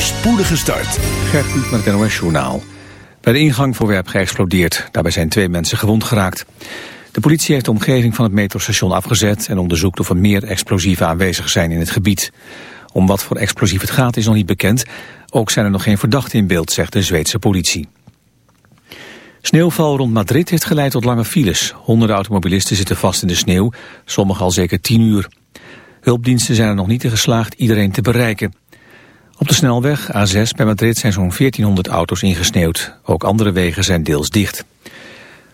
voorspoedige start. Gert met het NOS Journaal. Bij de ingang voor werp geëxplodeerd. Daarbij zijn twee mensen gewond geraakt. De politie heeft de omgeving van het metrostation afgezet... en onderzoekt of er meer explosieven aanwezig zijn in het gebied. Om wat voor explosief het gaat is nog niet bekend. Ook zijn er nog geen verdachten in beeld, zegt de Zweedse politie. Sneeuwval rond Madrid heeft geleid tot lange files. Honderden automobilisten zitten vast in de sneeuw, sommigen al zeker tien uur. Hulpdiensten zijn er nog niet in geslaagd iedereen te bereiken. Op de snelweg A6 bij Madrid zijn zo'n 1400 auto's ingesneeuwd. Ook andere wegen zijn deels dicht.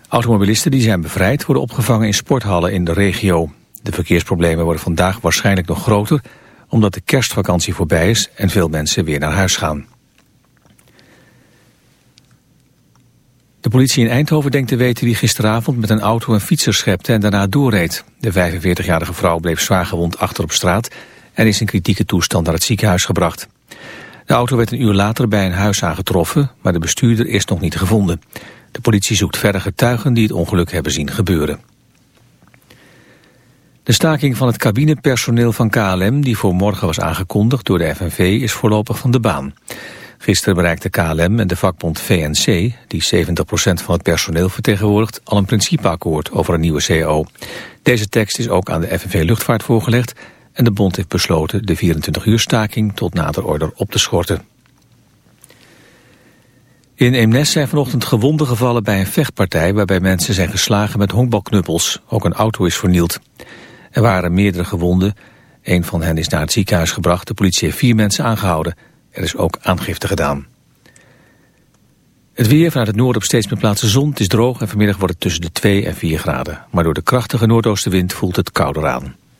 Automobilisten die zijn bevrijd worden opgevangen in sporthallen in de regio. De verkeersproblemen worden vandaag waarschijnlijk nog groter... omdat de kerstvakantie voorbij is en veel mensen weer naar huis gaan. De politie in Eindhoven denkt te weten wie gisteravond met een auto een fietser schepte en daarna doorreed. De 45-jarige vrouw bleef zwaargewond achter op straat en is in kritieke toestand naar het ziekenhuis gebracht. De auto werd een uur later bij een huis aangetroffen, maar de bestuurder is nog niet gevonden. De politie zoekt verder getuigen die het ongeluk hebben zien gebeuren. De staking van het cabinepersoneel van KLM, die voor morgen was aangekondigd door de FNV, is voorlopig van de baan. Gisteren bereikte KLM en de vakbond VNC, die 70% van het personeel vertegenwoordigt, al een principeakkoord over een nieuwe CO. Deze tekst is ook aan de FNV Luchtvaart voorgelegd en de bond heeft besloten de 24 uur staking tot nader order op te schorten. In Eemnes zijn vanochtend gewonden gevallen bij een vechtpartij waarbij mensen zijn geslagen met honkbalknuppels. Ook een auto is vernield. Er waren meerdere gewonden. Een van hen is naar het ziekenhuis gebracht. De politie heeft vier mensen aangehouden. Er is ook aangifte gedaan. Het weer vanuit het noorden op steeds meer plaatsen zon. Het is droog en vanmiddag wordt het tussen de 2 en 4 graden. Maar door de krachtige noordoostenwind voelt het kouder aan.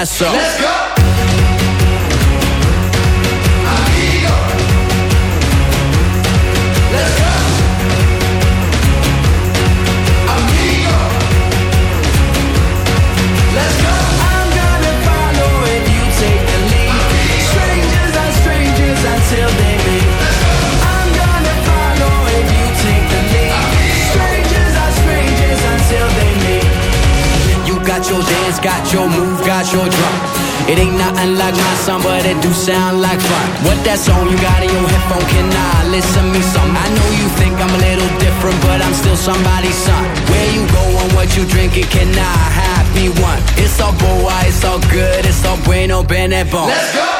Let's go! It's all good, it's all bueno, bene bon. Let's go!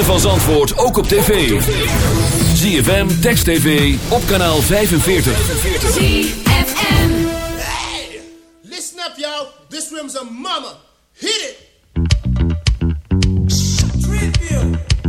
ritme van Zandvoort ook op tv. ZFM, Text TV, op kanaal 45. ZFM. Hey, listen up, y'all. This room's a mama. Hit it. Trivia.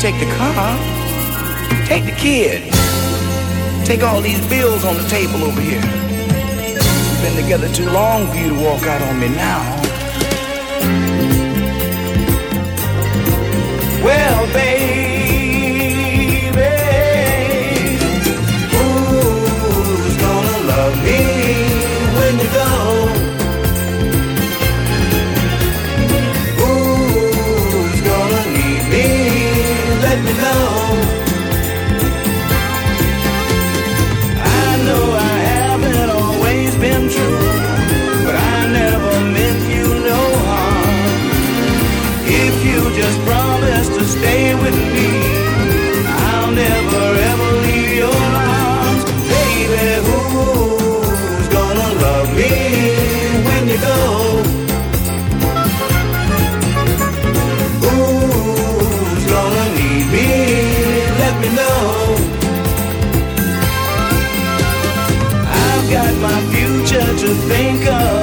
take the car. Take the kid. Take all these bills on the table over here. We've been together too long for you to walk out on me now. Well, baby. think of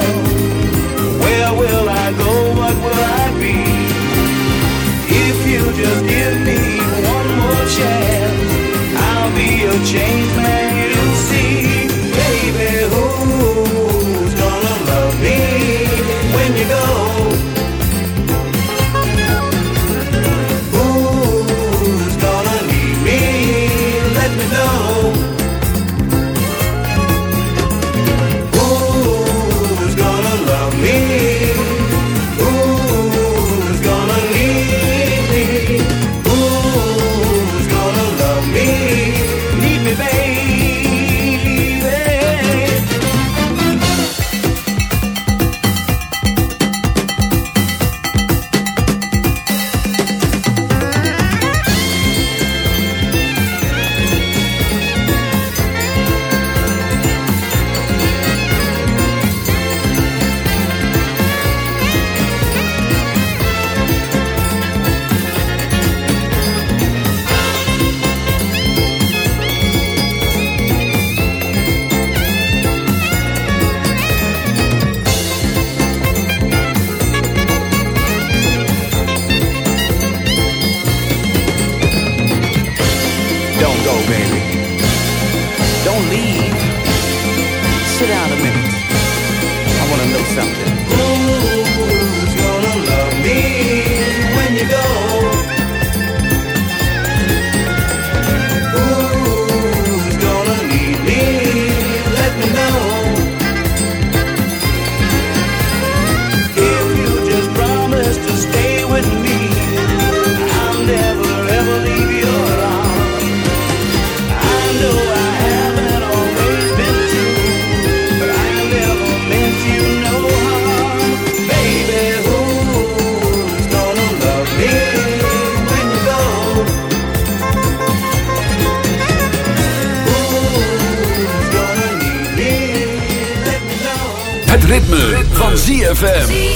ritme, van ZFM.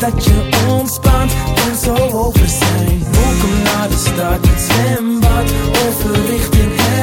dat het je ontspant en zo over zijn. Welkom naar de stad, zwembad, overrichting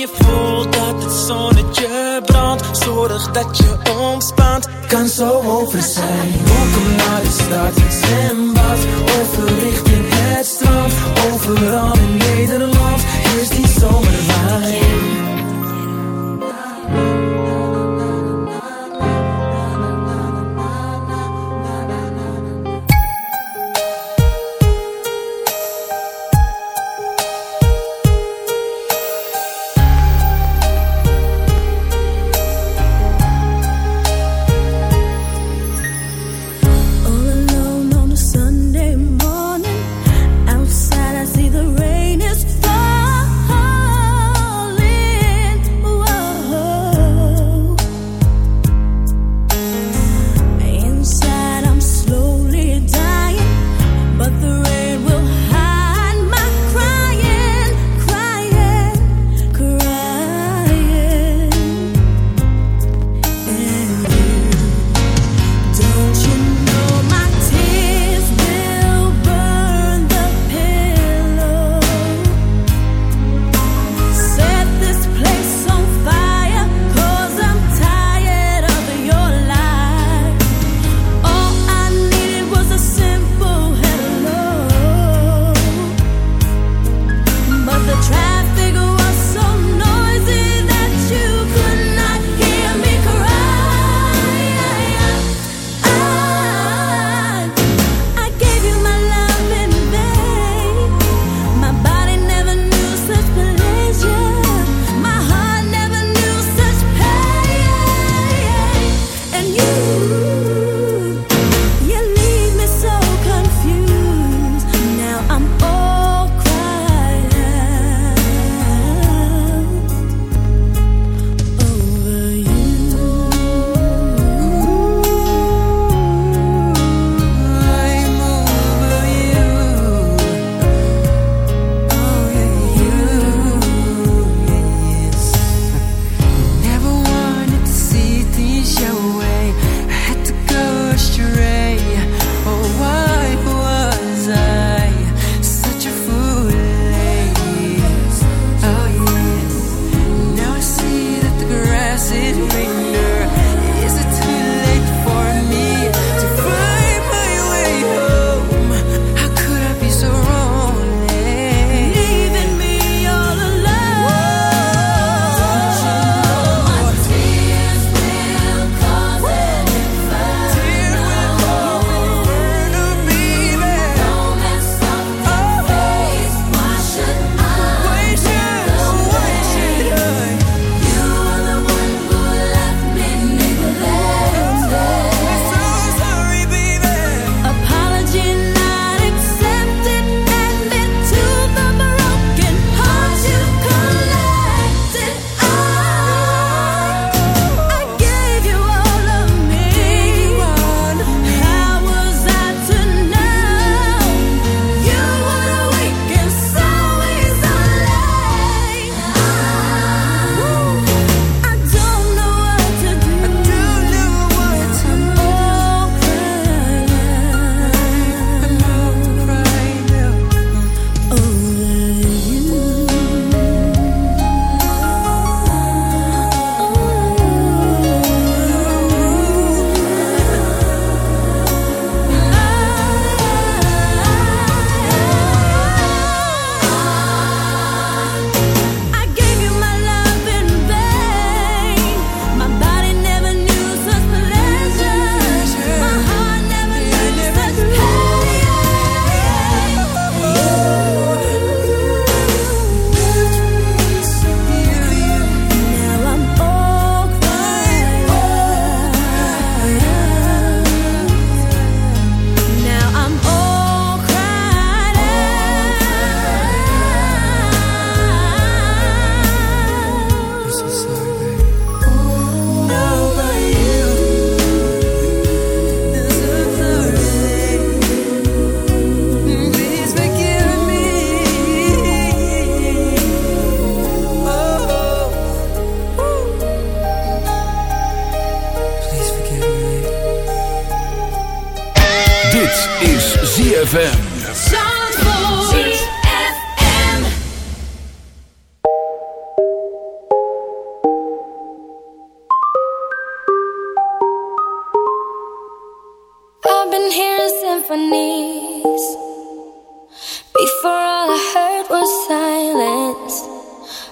je voelt dat het zonnetje brandt Zorg dat je ontspant, kan zo over zijn. Welkom naar de stad, zwembad, overrichting het strand. Overal in Nederland is die zomerwijn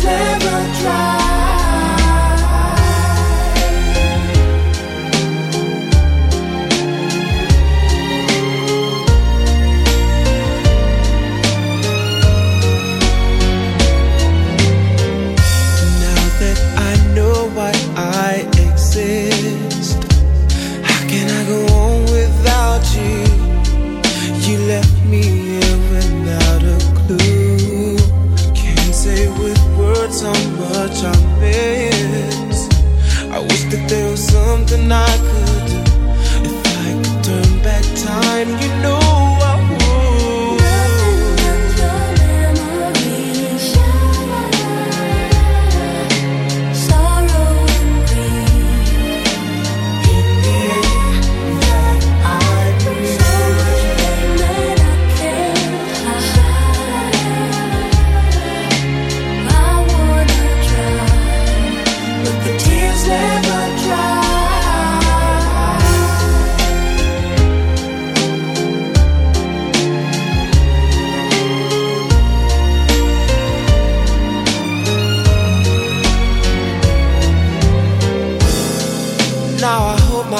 slip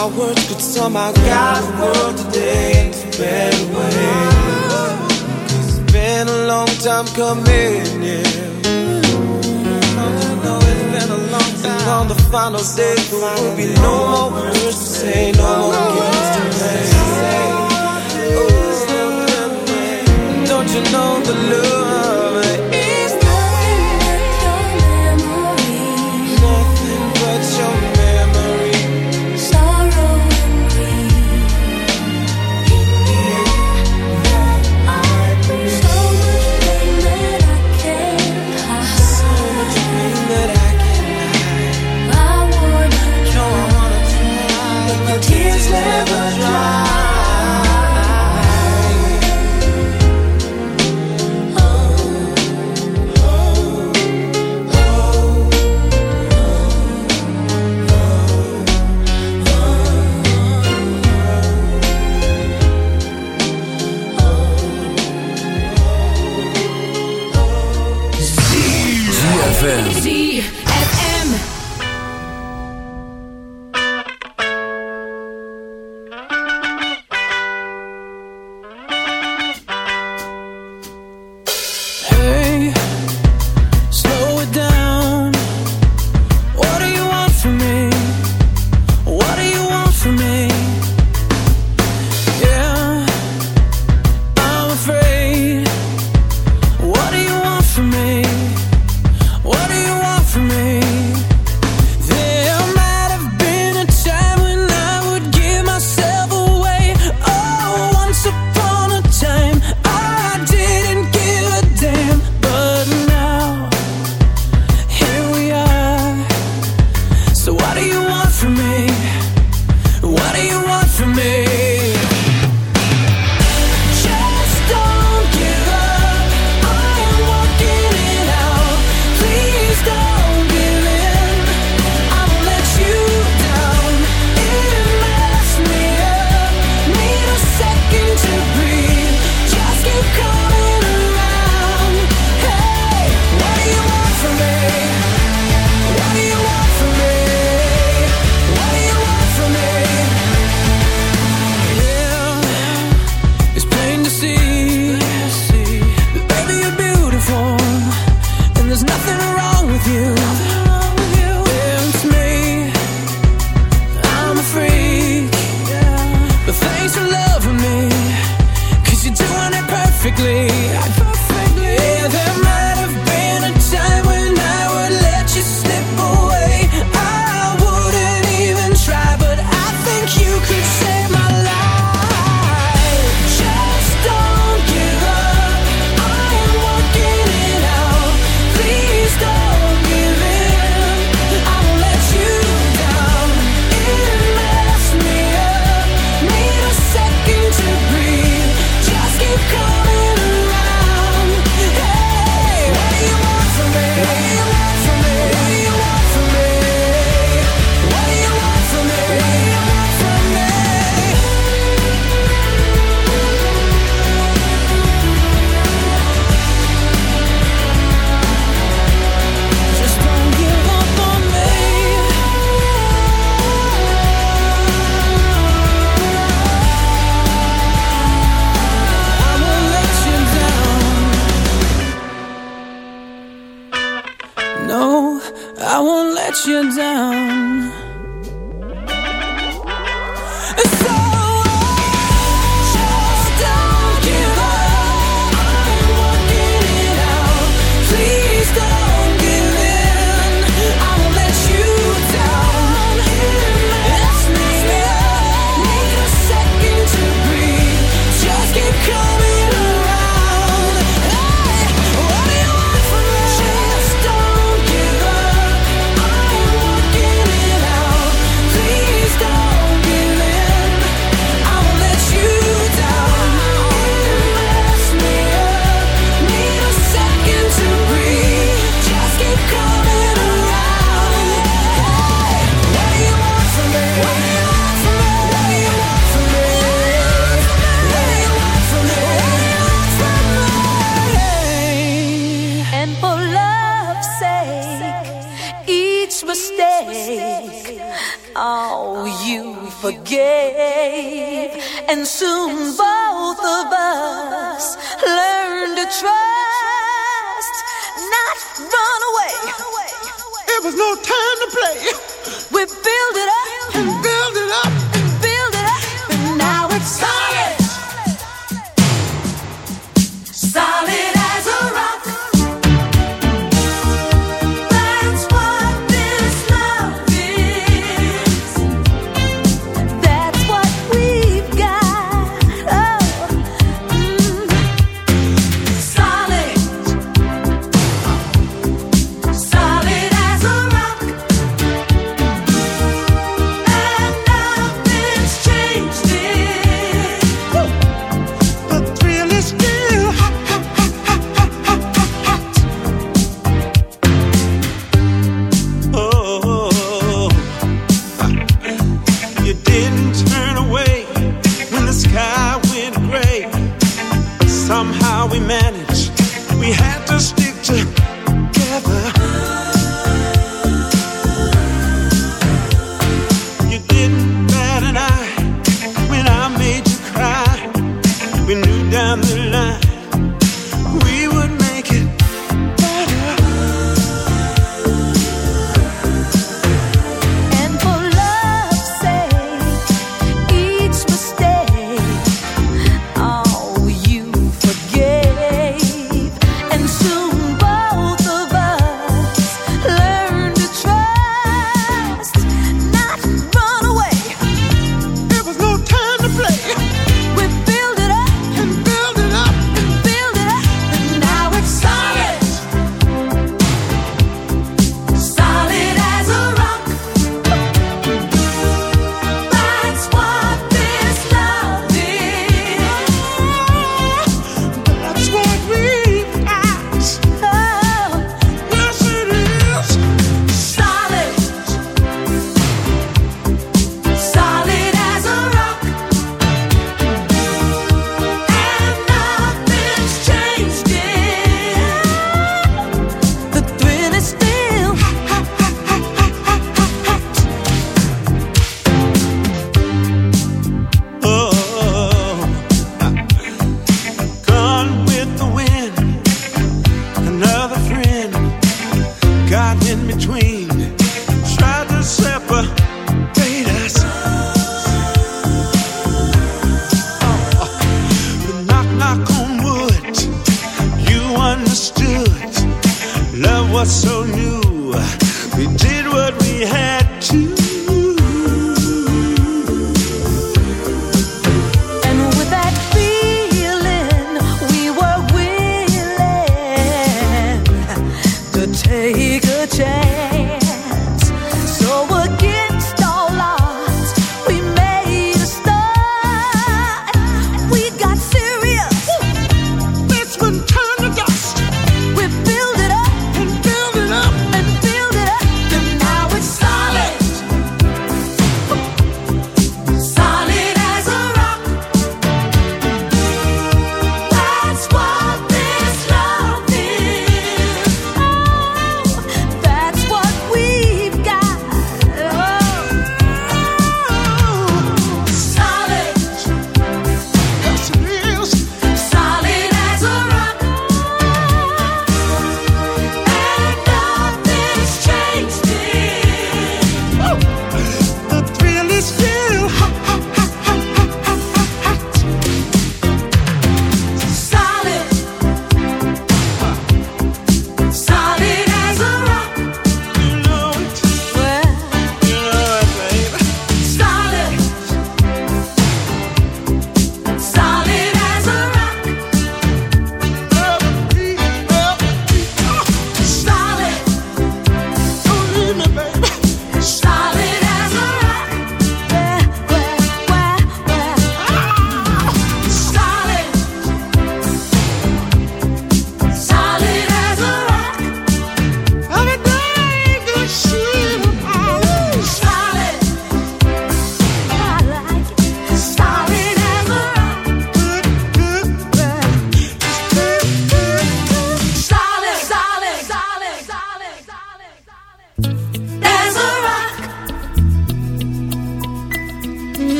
my words could somehow guide the world today into better ways. Cause it's been a long time coming, yeah. And on the final day, there will be no more words to say, no more games to play. Don't you know the love?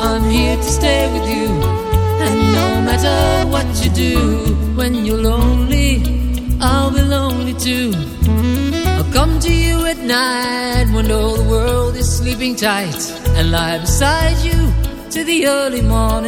I'm here to stay with you. And no matter what you do, when you're lonely, I'll be lonely too. I'll come to you at night when all the world is sleeping tight and lie beside you to the early morning.